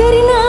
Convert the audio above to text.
Karina